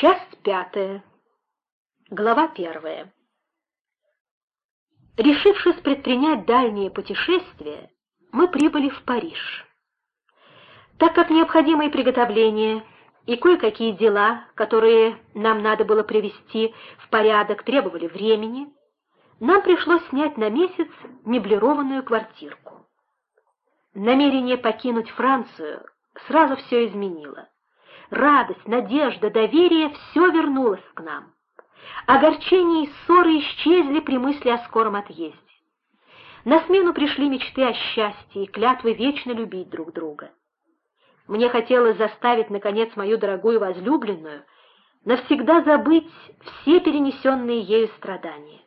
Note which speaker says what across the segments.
Speaker 1: Часть пятая. Глава первая. Решившись предпринять дальние путешествия, мы прибыли в Париж. Так как необходимые приготовления и кое-какие дела, которые нам надо было привести в порядок, требовали времени, нам пришлось снять на месяц меблированную квартирку. Намерение покинуть Францию сразу все изменило. Радость, надежда, доверие — все вернулось к нам. Огорчение и ссоры исчезли при мысли о скором отъезде. На смену пришли мечты о счастье и клятвы вечно любить друг друга. Мне хотелось заставить, наконец, мою дорогую возлюбленную навсегда забыть все перенесенные ею страдания.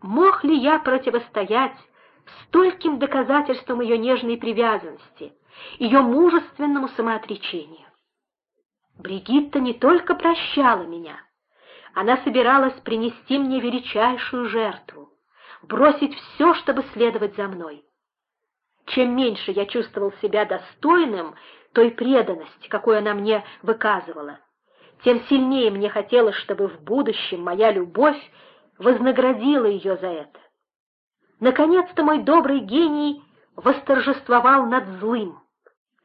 Speaker 1: Мог ли я противостоять стольким доказательствам ее нежной привязанности, ее мужественному самоотречению? Бригитта не только прощала меня, она собиралась принести мне величайшую жертву, бросить все, чтобы следовать за мной. Чем меньше я чувствовал себя достойным той преданности, какую она мне выказывала, тем сильнее мне хотелось, чтобы в будущем моя любовь вознаградила ее за это. Наконец-то мой добрый гений восторжествовал над злым.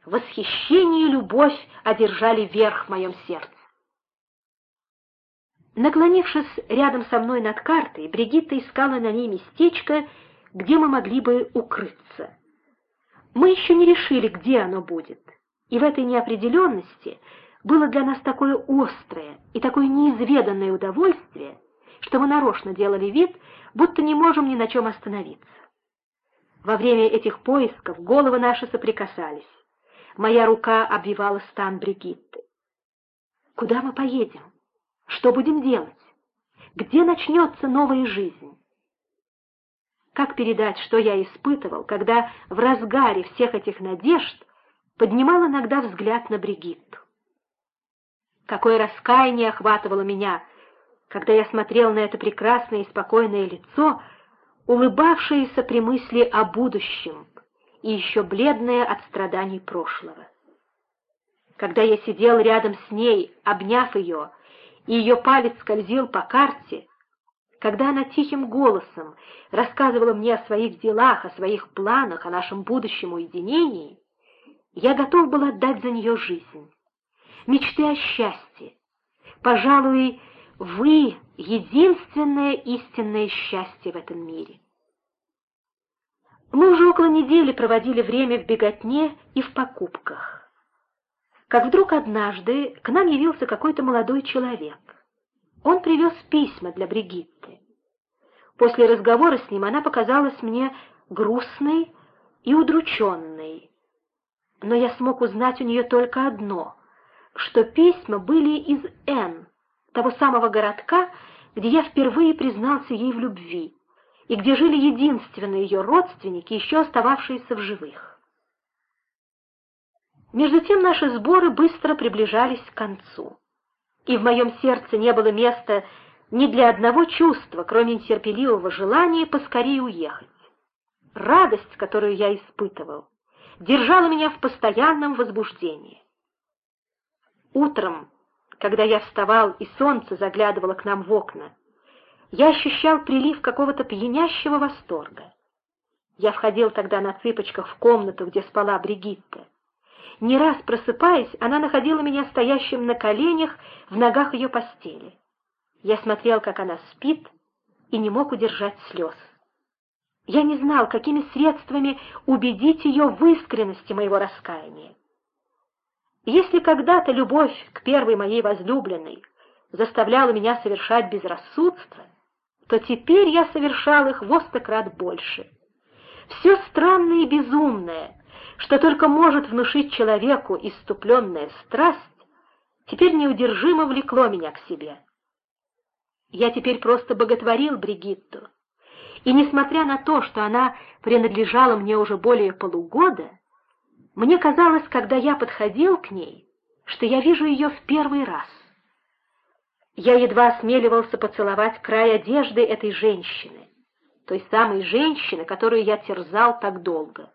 Speaker 1: Восхищение и любовь одержали верх в моем сердце. Наклонившись рядом со мной над картой, Бригитта искала на ней местечко, где мы могли бы укрыться. Мы еще не решили, где оно будет, и в этой неопределенности было для нас такое острое и такое неизведанное удовольствие, что мы нарочно делали вид, будто не можем ни на чем остановиться. Во время этих поисков головы наши соприкасались. Моя рука обвивала стан Бригитты. «Куда мы поедем? Что будем делать? Где начнется новая жизнь?» Как передать, что я испытывал, когда в разгаре всех этих надежд поднимал иногда взгляд на Бригитту? Какое раскаяние охватывало меня, когда я смотрел на это прекрасное и спокойное лицо, улыбавшееся при мысли о будущем и еще бледное от страданий прошлого. Когда я сидел рядом с ней, обняв ее, и ее палец скользил по карте, когда она тихим голосом рассказывала мне о своих делах, о своих планах, о нашем будущем уединении, я готов был отдать за нее жизнь. Мечты о счастье. Пожалуй, вы — единственное истинное счастье в этом мире. Мы уже около недели проводили время в беготне и в покупках. Как вдруг однажды к нам явился какой-то молодой человек. Он привез письма для Бригитты. После разговора с ним она показалась мне грустной и удрученной. Но я смог узнать у нее только одно, что письма были из Н, того самого городка, где я впервые признался ей в любви, и где жили единственные ее родственники, еще остававшиеся в живых. Между тем наши сборы быстро приближались к концу и в моем сердце не было места ни для одного чувства, кроме нетерпеливого желания поскорее уехать. Радость, которую я испытывал, держала меня в постоянном возбуждении. Утром, когда я вставал и солнце заглядывало к нам в окна, я ощущал прилив какого-то пьянящего восторга. Я входил тогда на цыпочках в комнату, где спала Бригитта. Не раз просыпаясь, она находила меня стоящим на коленях в ногах ее постели. Я смотрел, как она спит, и не мог удержать слез. Я не знал, какими средствами убедить ее в искренности моего раскаяния. Если когда-то любовь к первой моей возлюбленной заставляла меня совершать безрассудство, то теперь я совершал их во сто крат больше. Все странное и безумное, что только может внушить человеку иступленная страсть, теперь неудержимо влекло меня к себе. Я теперь просто боготворил Бригитту, и, несмотря на то, что она принадлежала мне уже более полугода, мне казалось, когда я подходил к ней, что я вижу ее в первый раз. Я едва осмеливался поцеловать край одежды этой женщины, той самой женщины, которую я терзал так долго.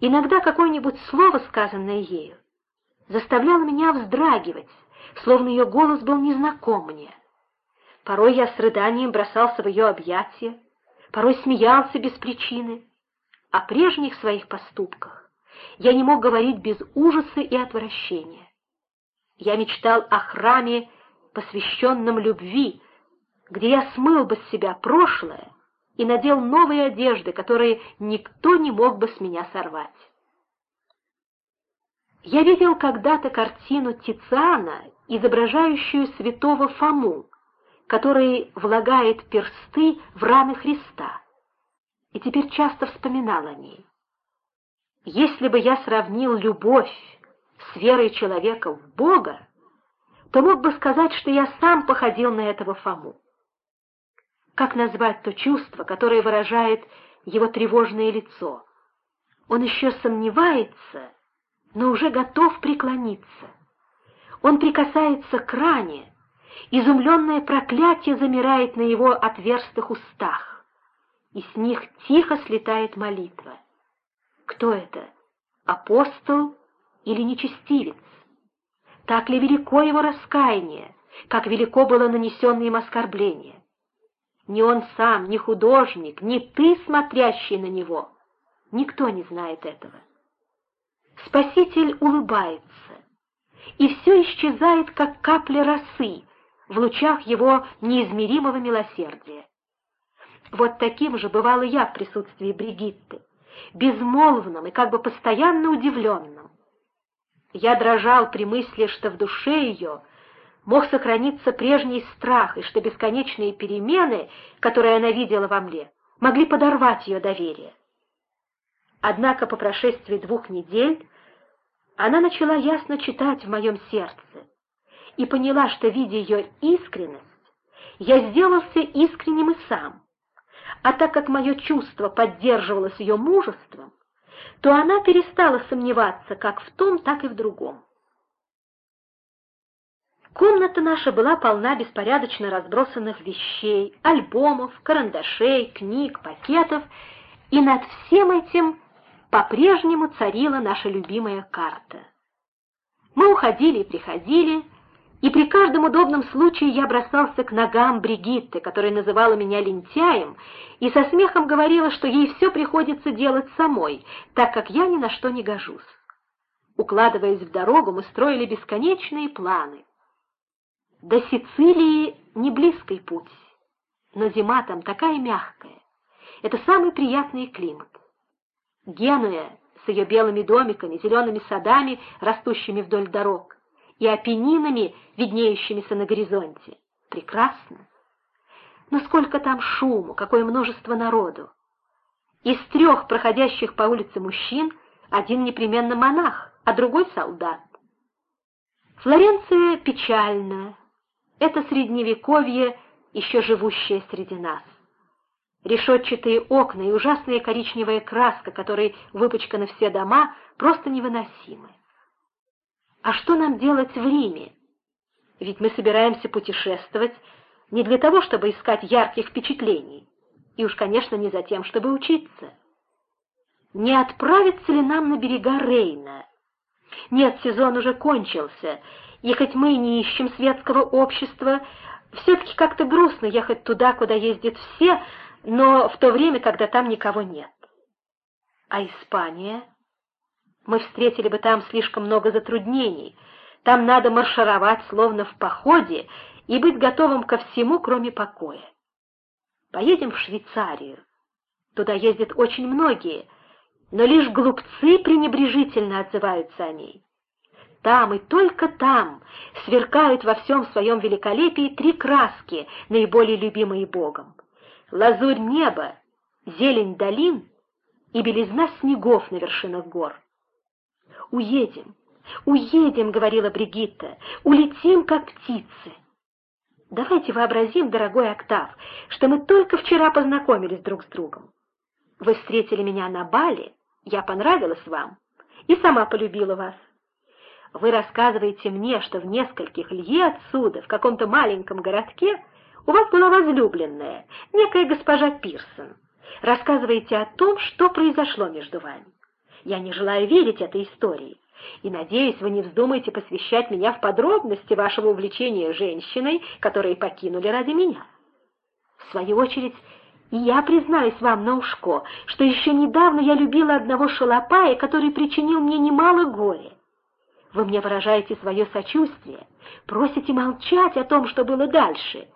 Speaker 1: Иногда какое-нибудь слово, сказанное ею, заставляло меня вздрагивать, словно ее голос был незнаком мне. Порой я с рыданием бросался в ее объятия, порой смеялся без причины. О прежних своих поступках я не мог говорить без ужаса и отвращения. Я мечтал о храме, посвященном любви, где я смыл бы с себя прошлое и надел новые одежды, которые никто не мог бы с меня сорвать. Я видел когда-то картину Тициана, изображающую святого Фому, который влагает персты в раны Христа, и теперь часто вспоминал о ней. Если бы я сравнил любовь с верой человека в Бога, то мог бы сказать, что я сам походил на этого Фому. Как назвать то чувство, которое выражает его тревожное лицо? Он еще сомневается, но уже готов преклониться. Он прикасается к ране, изумленное проклятие замирает на его отверстых устах, и с них тихо слетает молитва. Кто это? Апостол или нечестивец? Так ли велико его раскаяние, как велико было нанесенное им оскорбление? Ни он сам, ни художник, ни ты, смотрящий на него. Никто не знает этого. Спаситель улыбается, и все исчезает, как капля росы в лучах его неизмеримого милосердия. Вот таким же бывало я в присутствии Бригитты, безмолвным и как бы постоянно удивленным. Я дрожал при мысли, что в душе ее мог сохраниться прежний страх, и что бесконечные перемены, которые она видела во мне, могли подорвать ее доверие. Однако по прошествии двух недель она начала ясно читать в моем сердце и поняла, что, видя ее искренность, я сделался искренним и сам. А так как мое чувство поддерживалось ее мужеством, то она перестала сомневаться как в том, так и в другом. Комната наша была полна беспорядочно разбросанных вещей, альбомов, карандашей, книг, пакетов, и над всем этим по-прежнему царила наша любимая карта. Мы уходили и приходили, и при каждом удобном случае я бросался к ногам Бригитты, которая называла меня лентяем, и со смехом говорила, что ей все приходится делать самой, так как я ни на что не гожусь. Укладываясь в дорогу, мы строили бесконечные планы. До Сицилии не близкий путь, но зима там такая мягкая. Это самый приятный климат. Генуя с ее белыми домиками, зелеными садами, растущими вдоль дорог, и опенинами, виднеющимися на горизонте. Прекрасно. Но сколько там шуму, какое множество народу. Из трех проходящих по улице мужчин один непременно монах, а другой солдат. Флоренция печальна. Это средневековье, еще живущее среди нас. Решетчатые окна и ужасная коричневая краска, которой выпачканы все дома, просто невыносимы. А что нам делать в Риме? Ведь мы собираемся путешествовать не для того, чтобы искать ярких впечатлений, и уж, конечно, не за тем, чтобы учиться. Не отправиться ли нам на берега Рейна? Нет, сезон уже кончился, и хоть мы не ищем светского общества, все-таки как-то грустно ехать туда, куда ездят все, но в то время, когда там никого нет. А Испания? Мы встретили бы там слишком много затруднений. Там надо маршировать, словно в походе, и быть готовым ко всему, кроме покоя. Поедем в Швейцарию. Туда ездят очень многие, но лишь глупцы пренебрежительно отзываются о ней. Там и только там сверкают во всем своем великолепии три краски, наиболее любимые Богом лазурь неба, зелень долин и белизна снегов на вершинах гор. «Уедем, уедем», — говорила Бригитта, — «улетим, как птицы». Давайте вообразим, дорогой Октав, что мы только вчера познакомились друг с другом. Вы встретили меня на бале, я понравилась вам и сама полюбила вас. Вы рассказываете мне, что в нескольких лье отсюда, в каком-то маленьком городке, у вас была возлюбленная, некая госпожа Пирсон. Рассказываете о том, что произошло между вами. Я не желаю верить этой истории. И, надеюсь, вы не вздумаете посвящать меня в подробности вашего увлечения женщиной, которые покинули ради меня. В свою очередь, я признаюсь вам на ушко, что еще недавно я любила одного шалопая, который причинил мне немало горя. Вы мне выражаете свое сочувствие, просите молчать о том, что было дальше,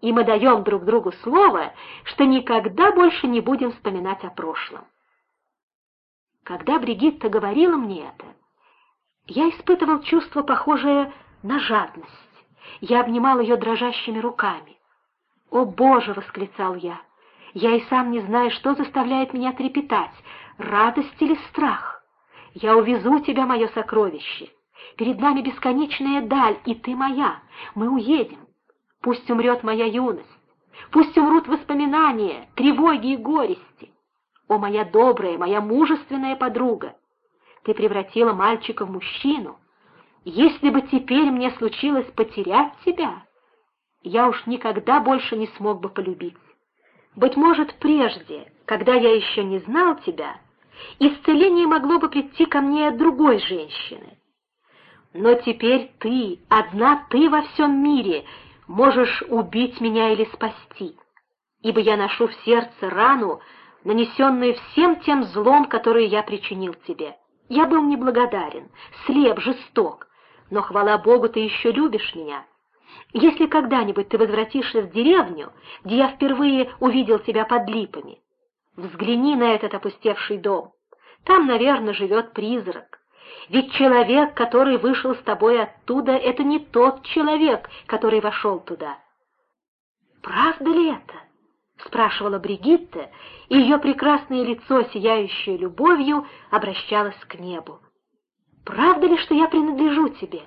Speaker 1: и мы даем друг другу слово, что никогда больше не будем вспоминать о прошлом. Когда Бригитта говорила мне это, я испытывал чувство, похожее на жадность. Я обнимал ее дрожащими руками. «О, Боже!» — восклицал я. «Я и сам не знаю, что заставляет меня трепетать, радость или страх. Я увезу тебя, мое сокровище. Перед нами бесконечная даль, и ты моя. Мы уедем. Пусть умрет моя юность, пусть умрут воспоминания, тревоги и горести. О, моя добрая, моя мужественная подруга! Ты превратила мальчика в мужчину. Если бы теперь мне случилось потерять тебя, я уж никогда больше не смог бы полюбить. Быть может, прежде, когда я еще не знал тебя, исцеление могло бы прийти ко мне от другой женщины. Но теперь ты, одна ты во всем мире, можешь убить меня или спасти, ибо я ношу в сердце рану, нанесенную всем тем злом, который я причинил тебе. Я был неблагодарен, слеп, жесток, но, хвала Богу, ты еще любишь меня. Если когда-нибудь ты возвратишься в деревню, где я впервые увидел тебя под липами, взгляни на этот опустевший дом. Там, наверное, живет призрак. Ведь человек, который вышел с тобой оттуда, это не тот человек, который вошел туда. Правда ли это? — спрашивала Бригитта, и ее прекрасное лицо, сияющее любовью, обращалось к небу. «Правда ли, что я принадлежу тебе?»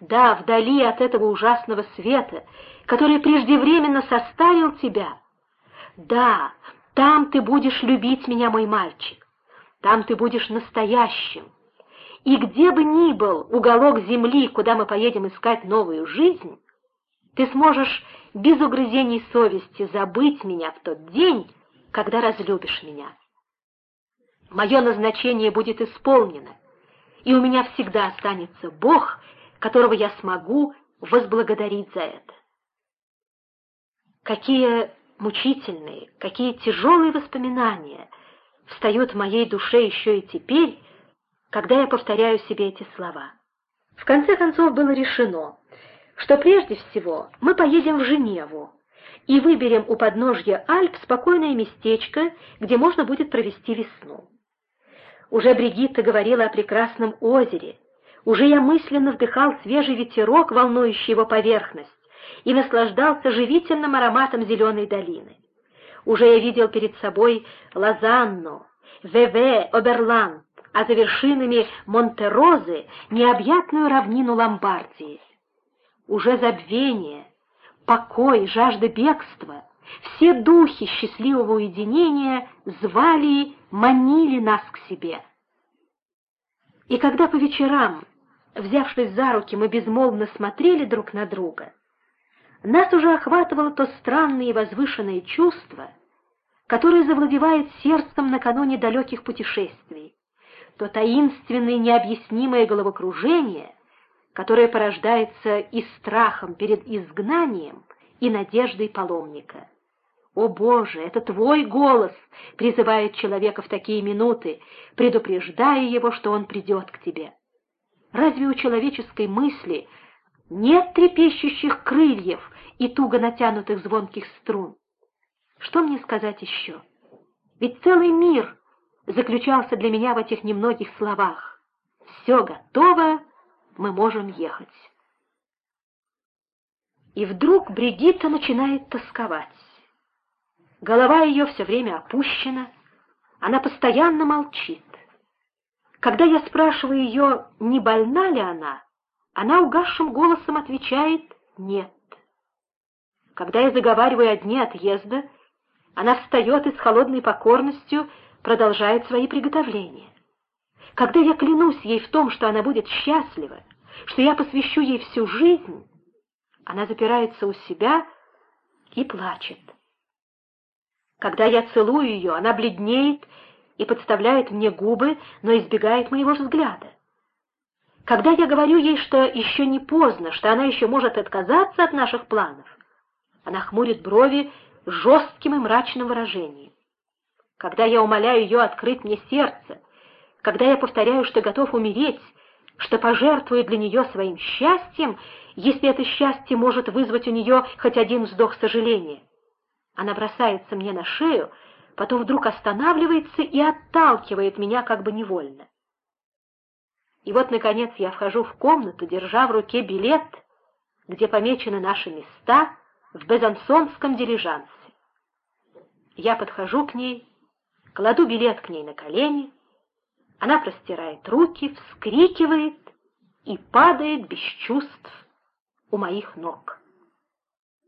Speaker 1: «Да, вдали от этого ужасного света, который преждевременно составил тебя. Да, там ты будешь любить меня, мой мальчик, там ты будешь настоящим, и где бы ни был уголок земли, куда мы поедем искать новую жизнь, ты сможешь без угрызений совести забыть меня в тот день, когда разлюбишь меня. Мое назначение будет исполнено, и у меня всегда останется Бог, которого я смогу возблагодарить за это. Какие мучительные, какие тяжелые воспоминания встают в моей душе еще и теперь, когда я повторяю себе эти слова. В конце концов было решено, что прежде всего мы поедем в Женеву и выберем у подножья Альп спокойное местечко, где можно будет провести весну. Уже Бригитта говорила о прекрасном озере, уже я мысленно вдыхал свежий ветерок, волнующий его поверхность, и наслаждался живительным ароматом зеленой долины. Уже я видел перед собой Лозанну, Веве, Оберланд, а за вершинами Монтерозы необъятную равнину Ломбардии. Уже забвение, покой, жажда бегства, все духи счастливого уединения звали, манили нас к себе. И когда по вечерам, взявшись за руки, мы безмолвно смотрели друг на друга, нас уже охватывало то странное и возвышенное чувство, которое завладевает сердцем накануне далеких путешествий, то таинственное необъяснимое головокружение, которое порождается и страхом перед изгнанием, и надеждой паломника. О Боже, это Твой голос призывает человека в такие минуты, предупреждая его, что он придет к Тебе. Разве у человеческой мысли нет трепещущих крыльев и туго натянутых звонких струн? Что мне сказать еще? Ведь целый мир заключался для меня в этих немногих словах. «Все готово, мы можем ехать». И вдруг Бригитта начинает тосковать. Голова ее все время опущена, она постоянно молчит. Когда я спрашиваю ее, не больна ли она, она угасшим голосом отвечает «нет». Когда я заговариваю о дне отъезда, она встает и с холодной покорностью продолжает свои приготовления. Когда я клянусь ей в том, что она будет счастлива, что я посвящу ей всю жизнь, она запирается у себя и плачет. Когда я целую ее, она бледнеет и подставляет мне губы, но избегает моего взгляда. Когда я говорю ей, что еще не поздно, что она еще может отказаться от наших планов, она хмурит брови жестким и мрачным выражением. Когда я умоляю ее открыть мне сердце, когда я повторяю, что готов умереть, что пожертвую для нее своим счастьем, если это счастье может вызвать у нее хоть один вздох сожаления. Она бросается мне на шею, потом вдруг останавливается и отталкивает меня как бы невольно. И вот, наконец, я вхожу в комнату, держа в руке билет, где помечены наши места в Безансонском дилижансе. Я подхожу к ней, кладу билет к ней на колени, она простирает руки, вскрикивает и падает без чувств у моих ног.